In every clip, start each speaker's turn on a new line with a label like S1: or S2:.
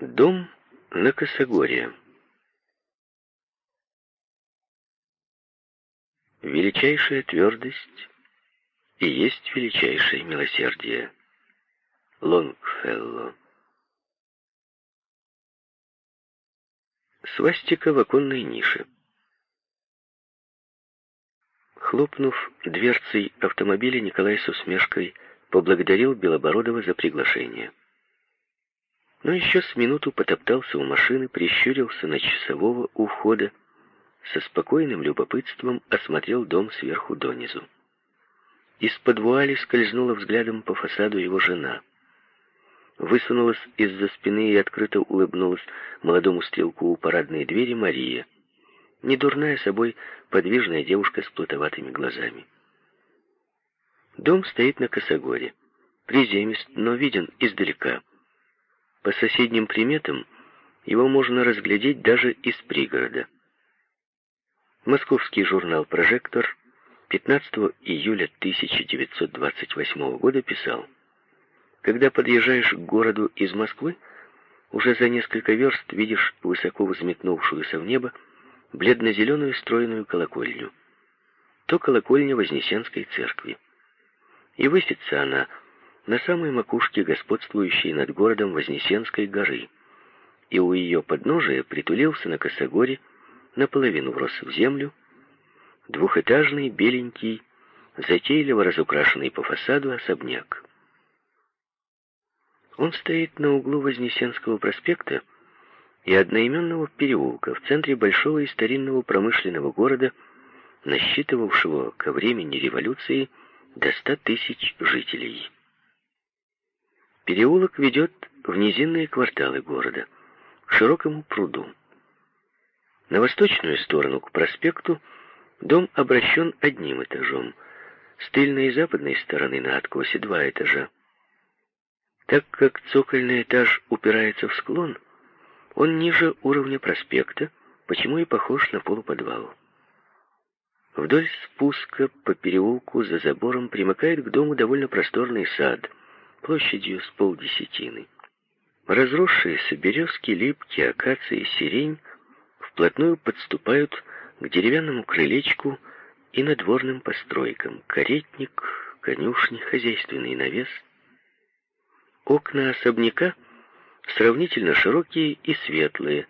S1: Дом на Косогоре. Величайшая твердость и есть величайшее милосердие. Лонгфелло. Свастика в оконной нише. Хлопнув дверцей автомобиля, Николай с усмешкой поблагодарил Белобородова за приглашение. Но еще с минуту потоптался у машины, прищурился на часового у входа, со спокойным любопытством осмотрел дом сверху донизу. Из-под вуали скользнула взглядом по фасаду его жена. Высунулась из-за спины и открыто улыбнулась молодому стрелку у парадной двери Мария. Недурная собой подвижная девушка с плутоватыми глазами. Дом стоит на косогоре. Приземист, но виден издалека. По соседним приметам его можно разглядеть даже из пригорода. Московский журнал «Прожектор» 15 июля 1928 года писал, «Когда подъезжаешь к городу из Москвы, уже за несколько верст видишь высоко взметнувшуюся в небо бледно-зеленую стройную колокольню. То колокольня Вознесенской церкви. И высится она на самой макушке господствующей над городом Вознесенской горы, и у ее подножия притулился на косогоре, наполовину врос в землю, двухэтажный, беленький, затейливо разукрашенный по фасаду особняк. Он стоит на углу Вознесенского проспекта и одноименного переулка в центре большого и старинного промышленного города, насчитывавшего ко времени революции до ста тысяч жителей. Переулок ведет в низинные кварталы города, к широкому пруду. На восточную сторону, к проспекту, дом обращен одним этажом, с тыльной и западной стороны на откосе два этажа. Так как цокольный этаж упирается в склон, он ниже уровня проспекта, почему и похож на полуподвал. Вдоль спуска по переулку за забором примыкает к дому довольно просторный сад — площадью с полдесятины. Разросшиеся березки, липки, акации, сирень вплотную подступают к деревянному крылечку и надворным постройкам. Каретник, конюшни, хозяйственный навес. Окна особняка сравнительно широкие и светлые,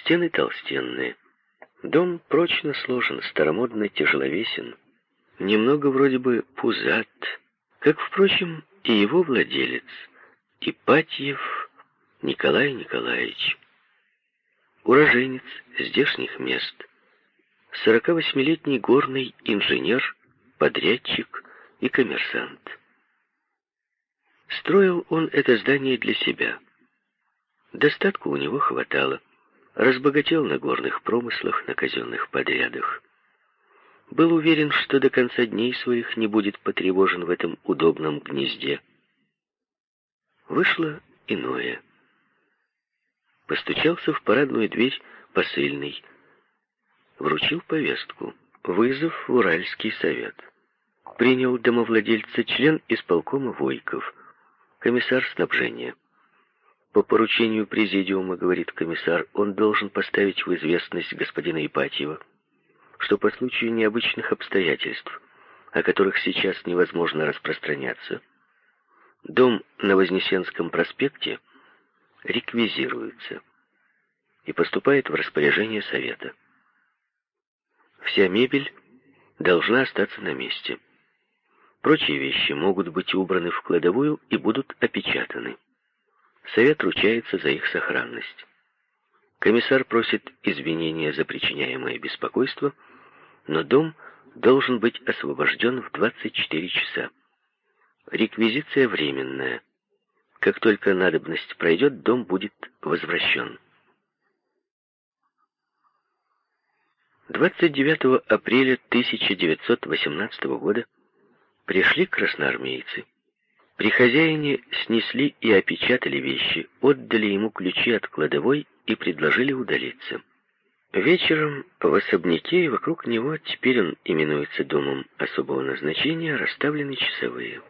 S1: стены толстенные. Дом прочно сложен, старомодно тяжеловесен, немного вроде бы пузат, как, впрочем, и его владелец, Ипатьев Николай Николаевич. Уроженец здешних мест, 48-летний горный инженер, подрядчик и коммерсант. Строил он это здание для себя. Достатку у него хватало, разбогател на горных промыслах, на казенных подрядах был уверен, что до конца дней своих не будет потревожен в этом удобном гнезде. Вышло иное. Постучался в парадную дверь посыльный, вручил повестку. Вызов в Уральский совет. Принял домовладельца член исполкома Войков, комиссар снабжения. По поручению президиума, говорит комиссар, он должен поставить в известность господина Ипатьева, что по случаю необычных обстоятельств, о которых сейчас невозможно распространяться, дом на Вознесенском проспекте реквизируется и поступает в распоряжение совета. Вся мебель должна остаться на месте. Прочие вещи могут быть убраны в кладовую и будут опечатаны. Совет ручается за их сохранность. Комиссар просит извинения за причиняемое беспокойство – но дом должен быть освобожден в 24 часа. Реквизиция временная. Как только надобность пройдет, дом будет возвращен. 29 апреля 1918 года пришли красноармейцы. При хозяине снесли и опечатали вещи, отдали ему ключи от кладовой и предложили удалиться. Вечером в особняке и вокруг него, теперь он именуется домом особого назначения, расставлены часовые.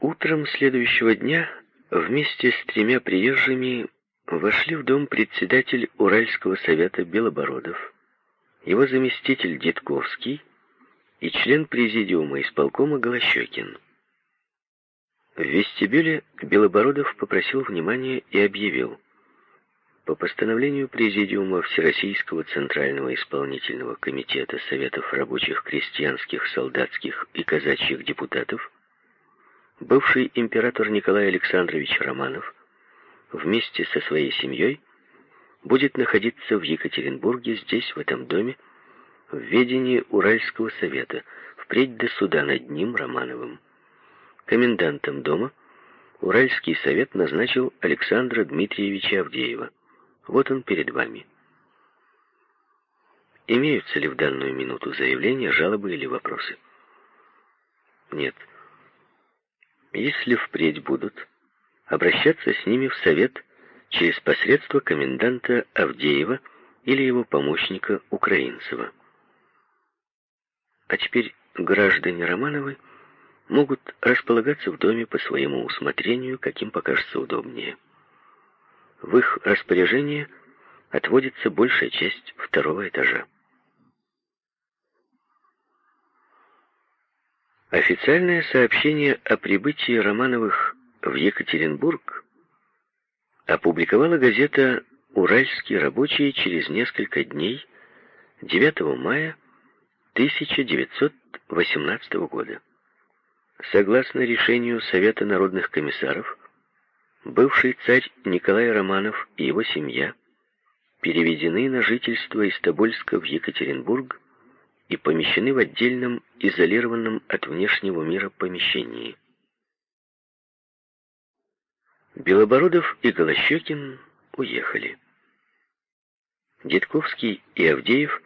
S1: Утром следующего дня вместе с тремя приезжими вошли в дом председатель Уральского совета Белобородов, его заместитель Дедковский и член президиума исполкома Голощекин. В вестибюле Белобородов попросил внимания и объявил. По постановлению Президиума Всероссийского Центрального Исполнительного Комитета Советов Рабочих, Крестьянских, Солдатских и Казачьих Депутатов, бывший император Николай Александрович Романов вместе со своей семьей будет находиться в Екатеринбурге, здесь, в этом доме, в ведении Уральского совета, впредь до суда над ним, Романовым. Комендантом дома Уральский совет назначил Александра Дмитриевича Авдеева. Вот он перед вами. Имеются ли в данную минуту заявления, жалобы или вопросы? Нет. Если впредь будут, обращаться с ними в совет через посредство коменданта Авдеева или его помощника Украинцева. А теперь граждане Романовы могут располагаться в доме по своему усмотрению, каким покажется удобнее. В их распоряжение отводится большая часть второго этажа. Официальное сообщение о прибытии Романовых в Екатеринбург опубликовала газета «Уральский рабочий» через несколько дней, 9 мая 1918 года. Согласно решению Совета народных комиссаров, бывший царь Николай Романов и его семья переведены на жительство из Тобольска в Екатеринбург и помещены в отдельном, изолированном от внешнего мира помещении. Белобородов и Голощекин уехали. Дедковский и Авдеев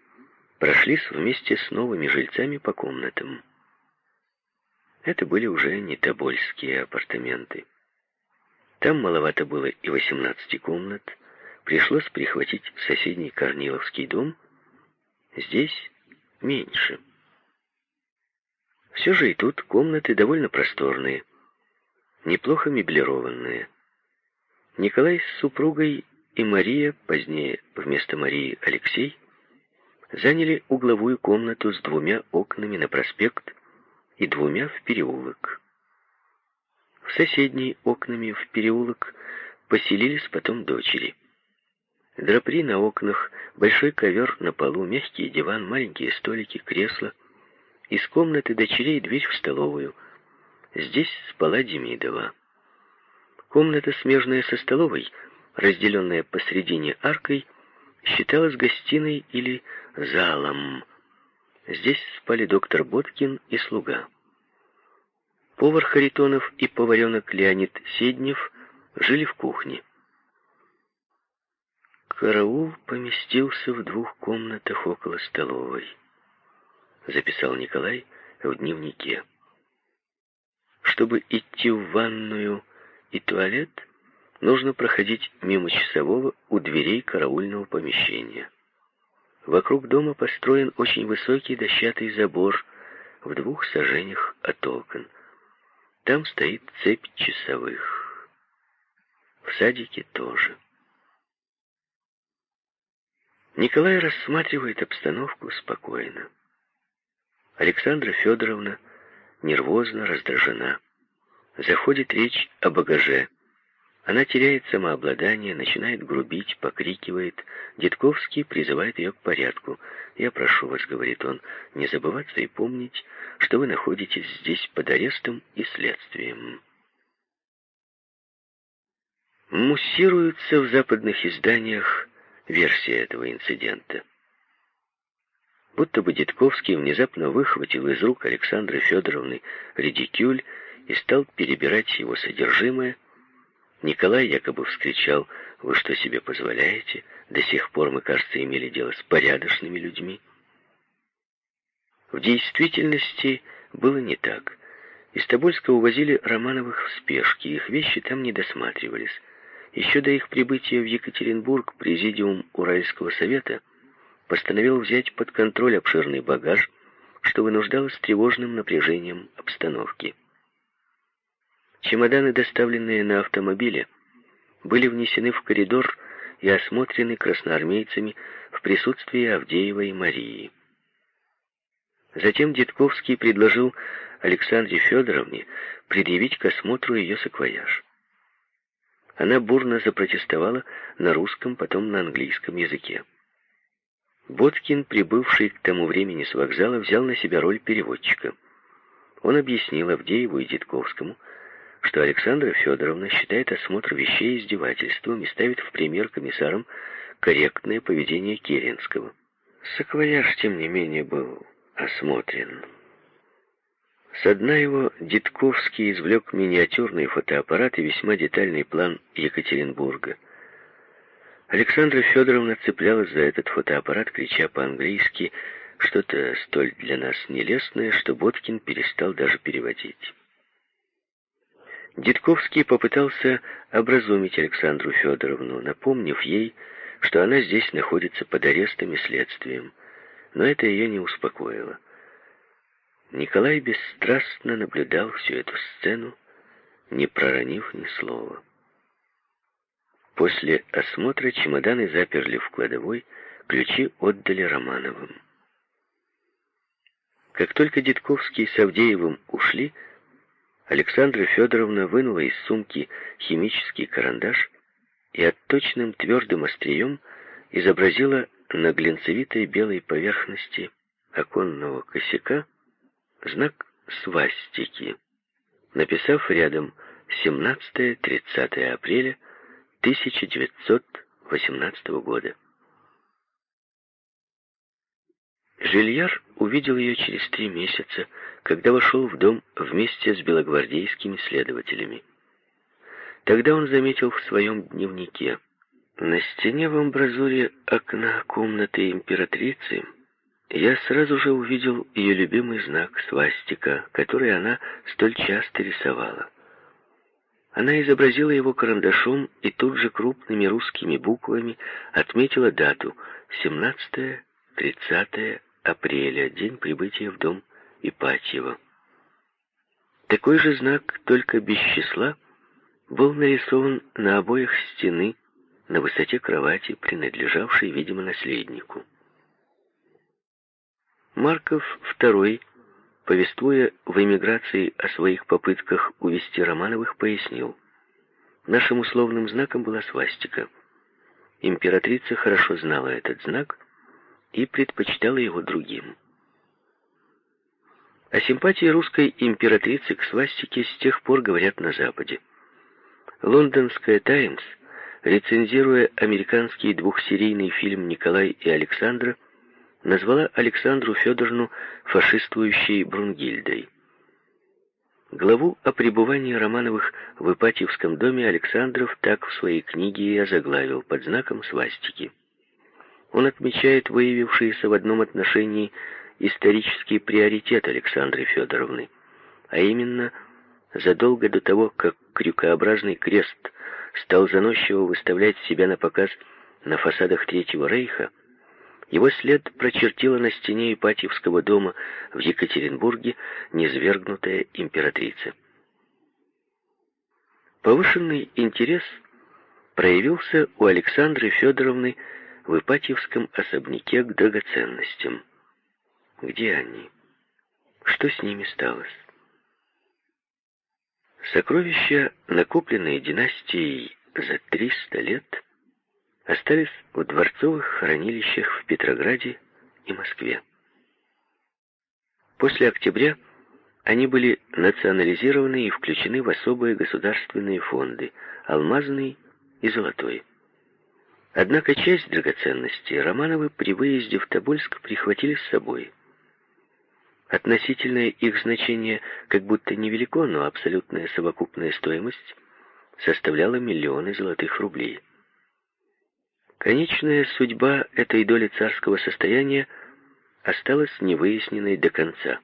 S1: прошлись вместе с новыми жильцами по комнатам. Это были уже не тобольские апартаменты. Там маловато было и 18 комнат, пришлось прихватить соседний Корниловский дом, здесь меньше. Все же и тут комнаты довольно просторные, неплохо меблированные. Николай с супругой и Мария, позднее вместо Марии Алексей, заняли угловую комнату с двумя окнами на проспект и двумя в переулок. Соседней окнами в переулок поселились потом дочери. Драпри на окнах, большой ковер на полу, мягкий диван, маленькие столики, кресла. Из комнаты дочерей дверь в столовую. Здесь спала Демидова. Комната, смежная со столовой, разделенная посредине аркой, считалась гостиной или залом. Здесь спали доктор Боткин и слуга. Повар Харитонов и поваренок Леонид Седнев жили в кухне. Караул поместился в двух комнатах около столовой, записал Николай в дневнике. Чтобы идти в ванную и туалет, нужно проходить мимо часового у дверей караульного помещения. Вокруг дома построен очень высокий дощатый забор в двух сажениях от окон. Там стоит цепь часовых. В садике тоже. Николай рассматривает обстановку спокойно. Александра Федоровна нервозно раздражена. Заходит речь о багаже. Она теряет самообладание, начинает грубить, покрикивает. Дедковский призывает ее к порядку. «Я прошу вас», — говорит он, — «не забываться и помнить, что вы находитесь здесь под арестом и следствием». Муссируются в западных изданиях версия этого инцидента. Будто бы Дедковский внезапно выхватил из рук Александры Федоровны редикюль и стал перебирать его содержимое, Николай якобы вскричал, «Вы что себе позволяете? До сих пор мы, кажется, имели дело с порядочными людьми». В действительности было не так. Из Тобольска увозили Романовых в спешке, их вещи там не досматривались. Еще до их прибытия в Екатеринбург президиум Уральского совета постановил взять под контроль обширный багаж, что вынуждалось тревожным напряжением обстановки. Чемоданы, доставленные на автомобиле, были внесены в коридор и осмотрены красноармейцами в присутствии Авдеева и Марии. Затем Дедковский предложил Александре Федоровне предъявить к осмотру ее саквояж. Она бурно запротестовала на русском, потом на английском языке. Боткин, прибывший к тому времени с вокзала, взял на себя роль переводчика. Он объяснил Авдееву и Дедковскому, что Александра Федоровна считает осмотр вещей издевательством и ставит в пример комиссарам корректное поведение Керенского. Саквояж, тем не менее, был осмотрен. Со дна его Дитковский извлек миниатюрный фотоаппарат и весьма детальный план Екатеринбурга. Александра Федоровна цеплялась за этот фотоаппарат, крича по-английски что-то столь для нас нелестное, что Боткин перестал даже переводить. Дитковский попытался образумить Александру Федоровну, напомнив ей, что она здесь находится под арестом и следствием, но это ее не успокоило. Николай бесстрастно наблюдал всю эту сцену, не проронив ни слова. После осмотра чемоданы заперли в кладовой, ключи отдали Романовым. Как только Дедковский с Авдеевым ушли, Александра Федоровна вынула из сумки химический карандаш и отточным твердым острием изобразила на глинцевитой белой поверхности оконного косяка знак свастики, написав рядом 17-30 апреля 1918 года. Жильяр увидел ее через три месяца, когда вошел в дом вместе с белогвардейскими следователями. Тогда он заметил в своем дневнике. На стене в амбразуре окна комнаты императрицы я сразу же увидел ее любимый знак свастика, который она столь часто рисовала. Она изобразила его карандашом и тут же крупными русскими буквами отметила дату 17-30 апреля, день прибытия в дом Ипатьева. Такой же знак, только без числа, был нарисован на обоях стены на высоте кровати, принадлежавшей, видимо, наследнику. Марков II, повествуя в эмиграции о своих попытках увести Романовых, пояснил. Нашим условным знаком была свастика. Императрица хорошо знала этот знак и предпочитала его другим. О симпатии русской императрицы к свастике с тех пор говорят на Западе. Лондонская «Таймс», рецензируя американский двухсерийный фильм «Николай и Александра», назвала Александру Федоровну фашистующей Брунгильдой. Главу о пребывании Романовых в Ипатьевском доме Александров так в своей книге и озаглавил под знаком свастики. Он отмечает выявившийся в одном отношении исторический приоритет Александры Федоровны, а именно задолго до того, как крюкообразный крест стал заносчиво выставлять себя на показ на фасадах Третьего Рейха, его след прочертила на стене Ипатьевского дома в Екатеринбурге низвергнутая императрица. Повышенный интерес проявился у Александры Федоровны в Ипатьевском особняке к драгоценностям. Где они? Что с ними сталось? Сокровища, накопленные династией за 300 лет, остались в дворцовых хранилищах в Петрограде и Москве. После октября они были национализированы и включены в особые государственные фонды – алмазный и золотой. Однако часть драгоценностей Романовы при выезде в Тобольск прихватили с собой. Относительное их значение как будто невелико, но абсолютная совокупная стоимость составляла миллионы золотых рублей. Конечная судьба этой доли царского состояния осталась невыясненной до конца.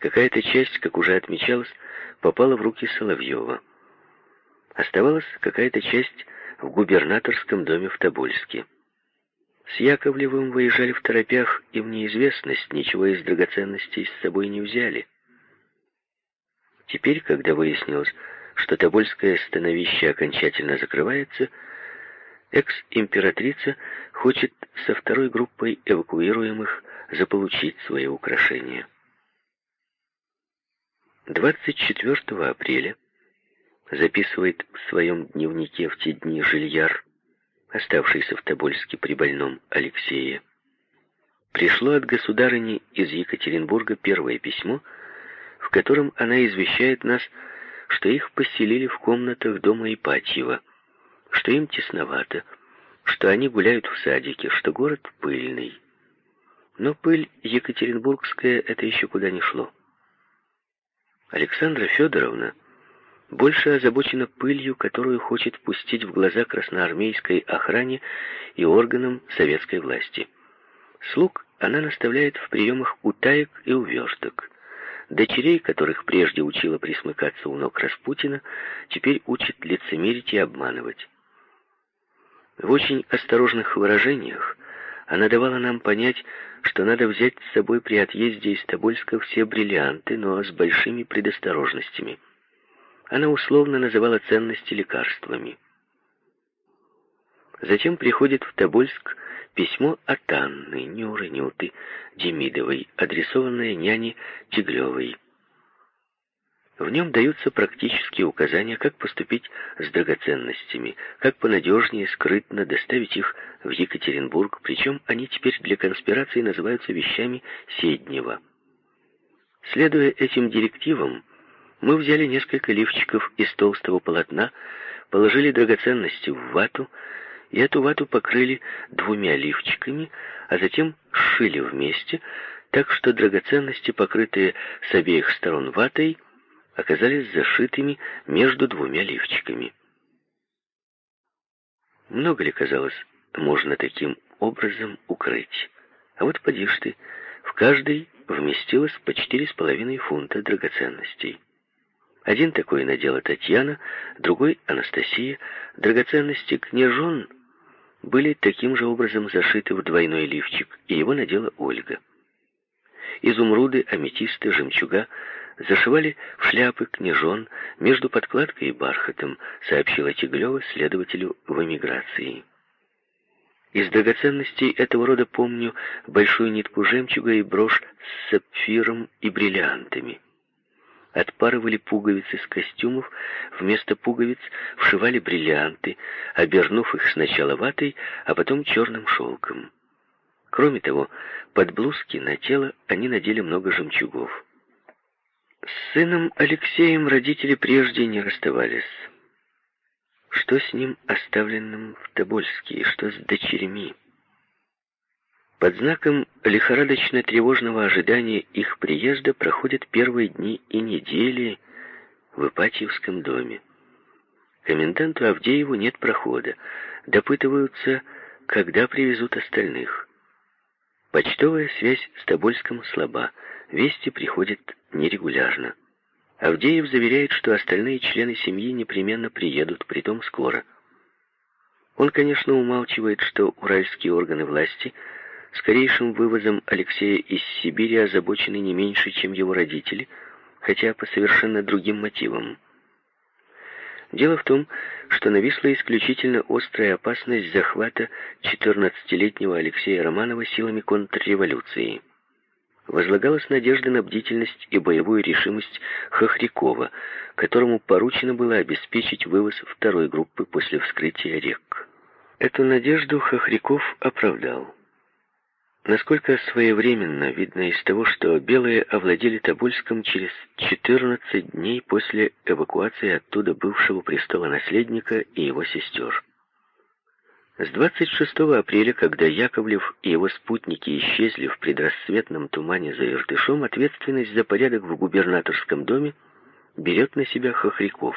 S1: Какая-то часть, как уже отмечалось, попала в руки Соловьева. Оставалась какая-то часть в губернаторском доме в Тобольске. С Яковлевым выезжали в торопях в неизвестность, ничего из драгоценностей с собой не взяли. Теперь, когда выяснилось, что Тобольское становище окончательно закрывается, экс-императрица хочет со второй группой эвакуируемых заполучить свои украшения. 24 апреля записывает в своем дневнике в те дни Жильяр, оставшийся в Тобольске при больном Алексее. Пришло от государыни из Екатеринбурга первое письмо, в котором она извещает нас, что их поселили в комнатах дома Ипатьева, что им тесновато, что они гуляют в садике, что город пыльный. Но пыль екатеринбургская — это еще куда ни шло. Александра Федоровна больше озабочена пылью, которую хочет пустить в глаза красноармейской охране и органам советской власти. Слуг она наставляет в приемах утаек и уверток. Дочерей, которых прежде учила присмыкаться у ног Распутина, теперь учит лицемерить и обманывать. В очень осторожных выражениях она давала нам понять, что надо взять с собой при отъезде из Тобольска все бриллианты, но с большими предосторожностями. Она условно называла ценности лекарствами. Затем приходит в Тобольск письмо от Анны, Нюры, Нюты, Демидовой, адресованное няне Тиглевой. В нем даются практические указания, как поступить с драгоценностями, как понадежнее, скрытно доставить их в Екатеринбург, причем они теперь для конспирации называются вещами Седнева. Следуя этим директивам, мы взяли несколько лифчиков из толстого полотна, положили драгоценности в вату, и эту вату покрыли двумя лифчиками, а затем сшили вместе, так что драгоценности, покрытые с обеих сторон ватой, оказались зашитыми между двумя лифчиками. Много ли, казалось, можно таким образом укрыть? А вот поди ты, в каждой вместилось по четыре с половиной фунта драгоценностей. Один такой надела Татьяна, другой — Анастасия. Драгоценности княжон были таким же образом зашиты в двойной лифчик, и его надела Ольга. Изумруды, аметисты, жемчуга зашивали в шляпы княжон между подкладкой и бархатом, сообщила Тиглева следователю в эмиграции. Из драгоценностей этого рода помню большую нитку жемчуга и брошь с сапфиром и бриллиантами. Отпарывали пуговицы с костюмов, вместо пуговиц вшивали бриллианты, обернув их сначала ватой, а потом черным шелком. Кроме того, под блузки на тело они надели много жемчугов. С сыном Алексеем родители прежде не расставались. Что с ним оставленным в Тобольске, и что с дочерьми? Под знаком лихорадочно-тревожного ожидания их приезда проходят первые дни и недели в Ипатьевском доме. Коменданту Авдееву нет прохода. Допытываются, когда привезут остальных. Почтовая связь с Тобольском слаба. Вести приходят нерегулярно. Авдеев заверяет, что остальные члены семьи непременно приедут, притом скоро. Он, конечно, умалчивает, что уральские органы власти – Скорейшим вывозом Алексея из Сибири озабочены не меньше, чем его родители, хотя по совершенно другим мотивам. Дело в том, что нависла исключительно острая опасность захвата 14-летнего Алексея Романова силами контрреволюции. Возлагалась надежда на бдительность и боевую решимость Хохрякова, которому поручено было обеспечить вывоз второй группы после вскрытия рек. Эту надежду Хохряков оправдал. Насколько своевременно видно из того, что белые овладели Тобольском через 14 дней после эвакуации оттуда бывшего престола наследника и его сестер. С 26 апреля, когда Яковлев и его спутники исчезли в предрассветном тумане за Иртышом, ответственность за порядок в губернаторском доме берет на себя Хохряков.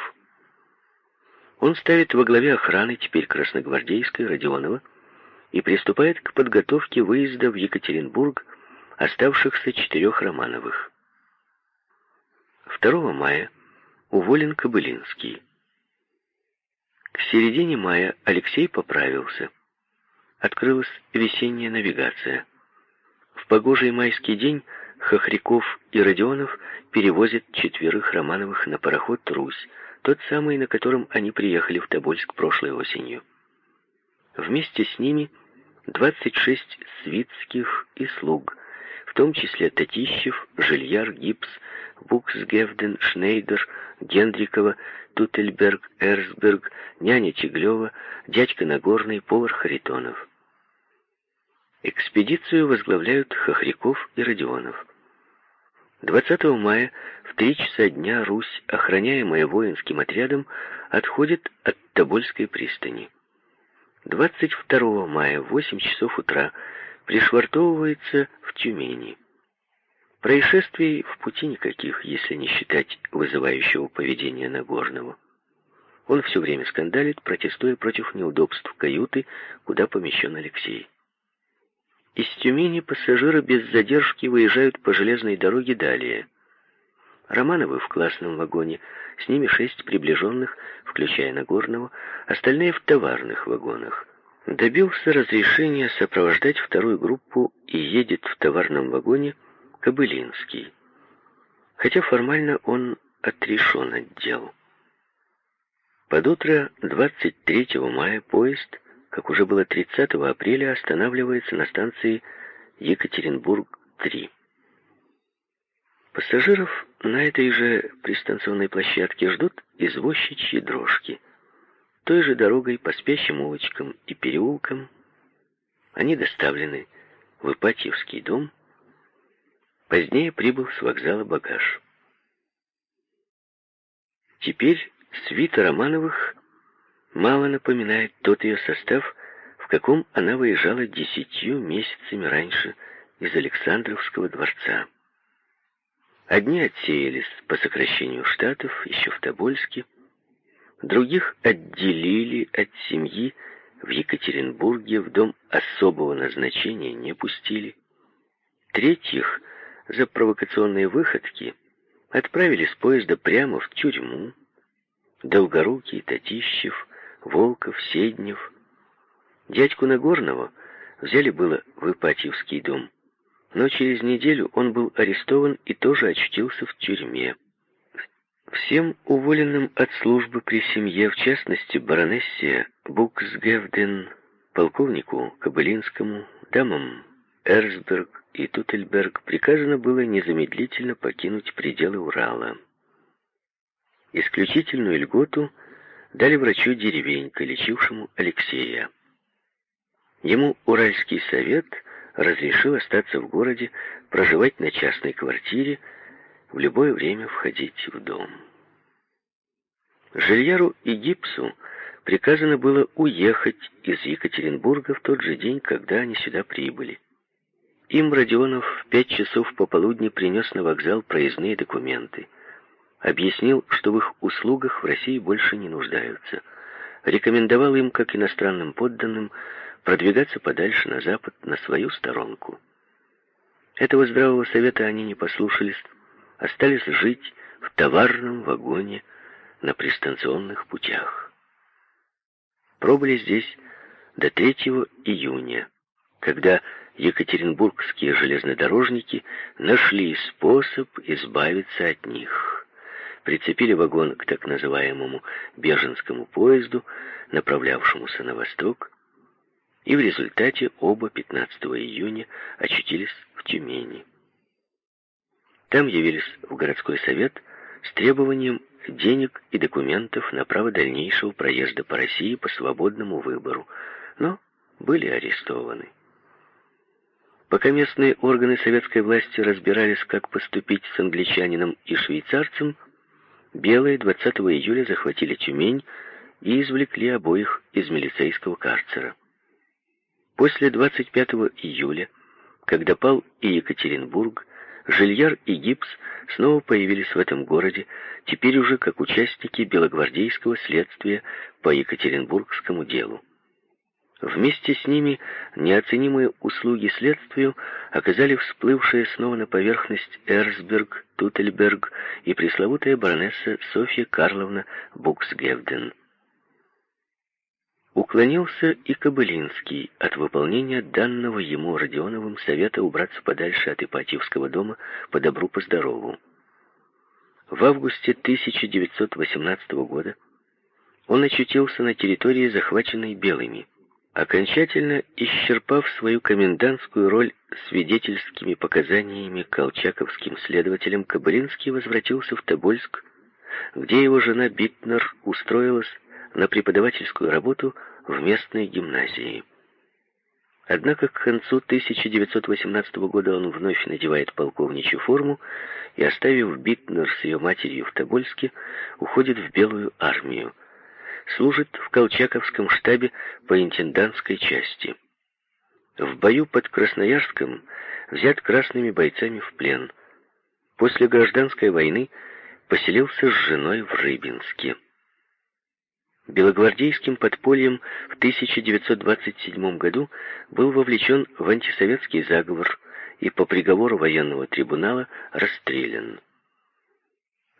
S1: Он ставит во главе охраны, теперь красногвардейской, Родионова, и приступает к подготовке выезда в Екатеринбург оставшихся четырех Романовых. 2 мая уволен Кобылинский. К середине мая Алексей поправился. Открылась весенняя навигация. В погожий майский день Хохряков и Родионов перевозят четверых Романовых на пароход «Русь», тот самый, на котором они приехали в Тобольск прошлой осенью. Вместе с ними 26 свитских и слуг, в том числе Татищев, Жильяр, Гипс, Буксгевден, Шнейдер, Гендрикова, Тутельберг, Эрсберг, няня Чеглева, дядька Нагорный, повар Харитонов. Экспедицию возглавляют Хохряков и Родионов. 20 мая в три часа дня Русь, охраняемая воинским отрядом, отходит от Тобольской пристани. 22 мая в 8 часов утра пришвартовывается в Тюмени. Происшествий в пути никаких, если не считать вызывающего поведения Нагорного. Он все время скандалит, протестуя против неудобств каюты, куда помещен Алексей. Из Тюмени пассажиры без задержки выезжают по железной дороге далее. Романовы в классном вагоне, с ними шесть приближенных, включая Нагорного, остальные в товарных вагонах. Добился разрешения сопровождать вторую группу и едет в товарном вагоне Кобылинский. Хотя формально он отрешен от дел. Под утро 23 мая поезд как уже было 30 апреля, останавливается на станции Екатеринбург-3. Пассажиров на этой же пристанционной площадке ждут извозчичьи дрожки. Той же дорогой по спящим улочкам и переулкам они доставлены в Ипатьевский дом. Позднее прибыл с вокзала багаж. Теперь свита Романовых мало напоминает тот ее состав, в каком она выезжала десятью месяцами раньше из Александровского дворца. Одни отсеялись по сокращению штатов еще в Тобольске, других отделили от семьи в Екатеринбурге, в дом особого назначения не пустили. Третьих за провокационные выходки отправили с поезда прямо в тюрьму. Долгорукий, Татищев, Волков, Седнев. Дядьку Нагорного взяли было в Ипатьевский дом, но через неделю он был арестован и тоже очутился в тюрьме. Всем уволенным от службы при семье, в частности баронессе Буксгевден, полковнику Кобылинскому, дамам Эрсберг и Тутельберг приказано было незамедлительно покинуть пределы Урала. Исключительную льготу – дали врачу деревенька, лечившему Алексея. Ему Уральский совет разрешил остаться в городе, проживать на частной квартире, в любое время входить в дом. Жильяру и Гипсу приказано было уехать из Екатеринбурга в тот же день, когда они сюда прибыли. Им Родионов в пять часов пополудни принес на вокзал проездные документы объяснил, что в их услугах в России больше не нуждаются. Рекомендовал им, как иностранным подданным, продвигаться подальше на запад, на свою сторонку. Этого здравого совета они не послушались, остались жить в товарном вагоне на пристанционных путях. Пробыли здесь до 3 июня, когда екатеринбургские железнодорожники нашли способ избавиться от них прицепили вагон к так называемому Беженскому поезду, направлявшемуся на восток, и в результате оба 15 июня очутились в Тюмени. Там явились в городской совет с требованием денег и документов на право дальнейшего проезда по России по свободному выбору, но были арестованы. Пока местные органы советской власти разбирались, как поступить с англичанином и швейцарцем, Белые 20 июля захватили Тюмень и извлекли обоих из милицейского карцера. После 25 июля, когда пал и Екатеринбург, Жильяр и Гипс снова появились в этом городе, теперь уже как участники белогвардейского следствия по Екатеринбургскому делу. Вместе с ними неоценимые услуги следствию оказали всплывшие снова на поверхность Эрсберг, Тутельберг и пресловутая баронесса Софья Карловна Буксгевден. Уклонился и Кобылинский от выполнения данного ему Родионовым совета убраться подальше от Ипатьевского дома по добру, по здорову. В августе 1918 года он очутился на территории, захваченной белыми. Окончательно исчерпав свою комендантскую роль свидетельскими показаниями колчаковским следователям, Кабринский возвратился в Тобольск, где его жена Битнер устроилась на преподавательскую работу в местной гимназии. Однако к концу 1918 года он вновь надевает полковничью форму и, оставив Битнер с ее матерью в Тобольске, уходит в Белую армию. Служит в Колчаковском штабе по интендантской части. В бою под Красноярском взят красными бойцами в плен. После гражданской войны поселился с женой в Рыбинске. Белогвардейским подпольем в 1927 году был вовлечен в антисоветский заговор и по приговору военного трибунала расстрелян.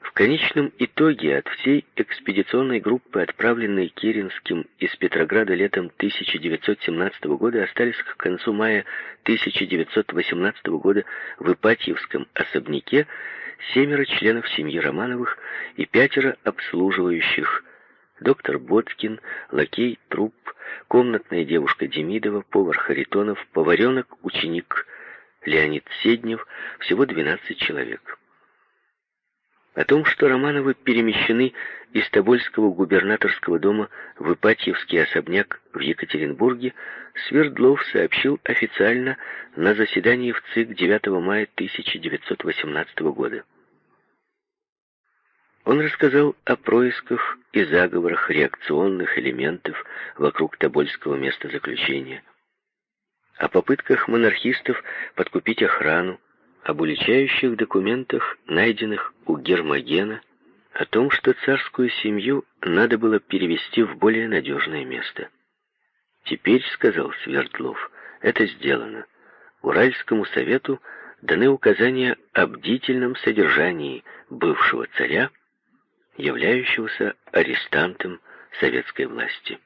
S1: В конечном итоге от всей экспедиционной группы, отправленной Керенским из Петрограда летом 1917 года, остались к концу мая 1918 года в Ипатьевском особняке семеро членов семьи Романовых и пятеро обслуживающих доктор Боткин, лакей Труп, комнатная девушка Демидова, повар Харитонов, поваренок, ученик Леонид Седнев, всего 12 человек. О том, что Романовы перемещены из Тобольского губернаторского дома в Ипатьевский особняк в Екатеринбурге, Свердлов сообщил официально на заседании в ЦИК 9 мая 1918 года. Он рассказал о происках и заговорах реакционных элементов вокруг Тобольского места заключения, о попытках монархистов подкупить охрану, об уличающих документах, найденных у Гермогена, о том, что царскую семью надо было перевести в более надежное место. «Теперь, — сказал Свердлов, — это сделано. Уральскому совету даны указания о бдительном содержании бывшего царя являющегося арестантом советской власти.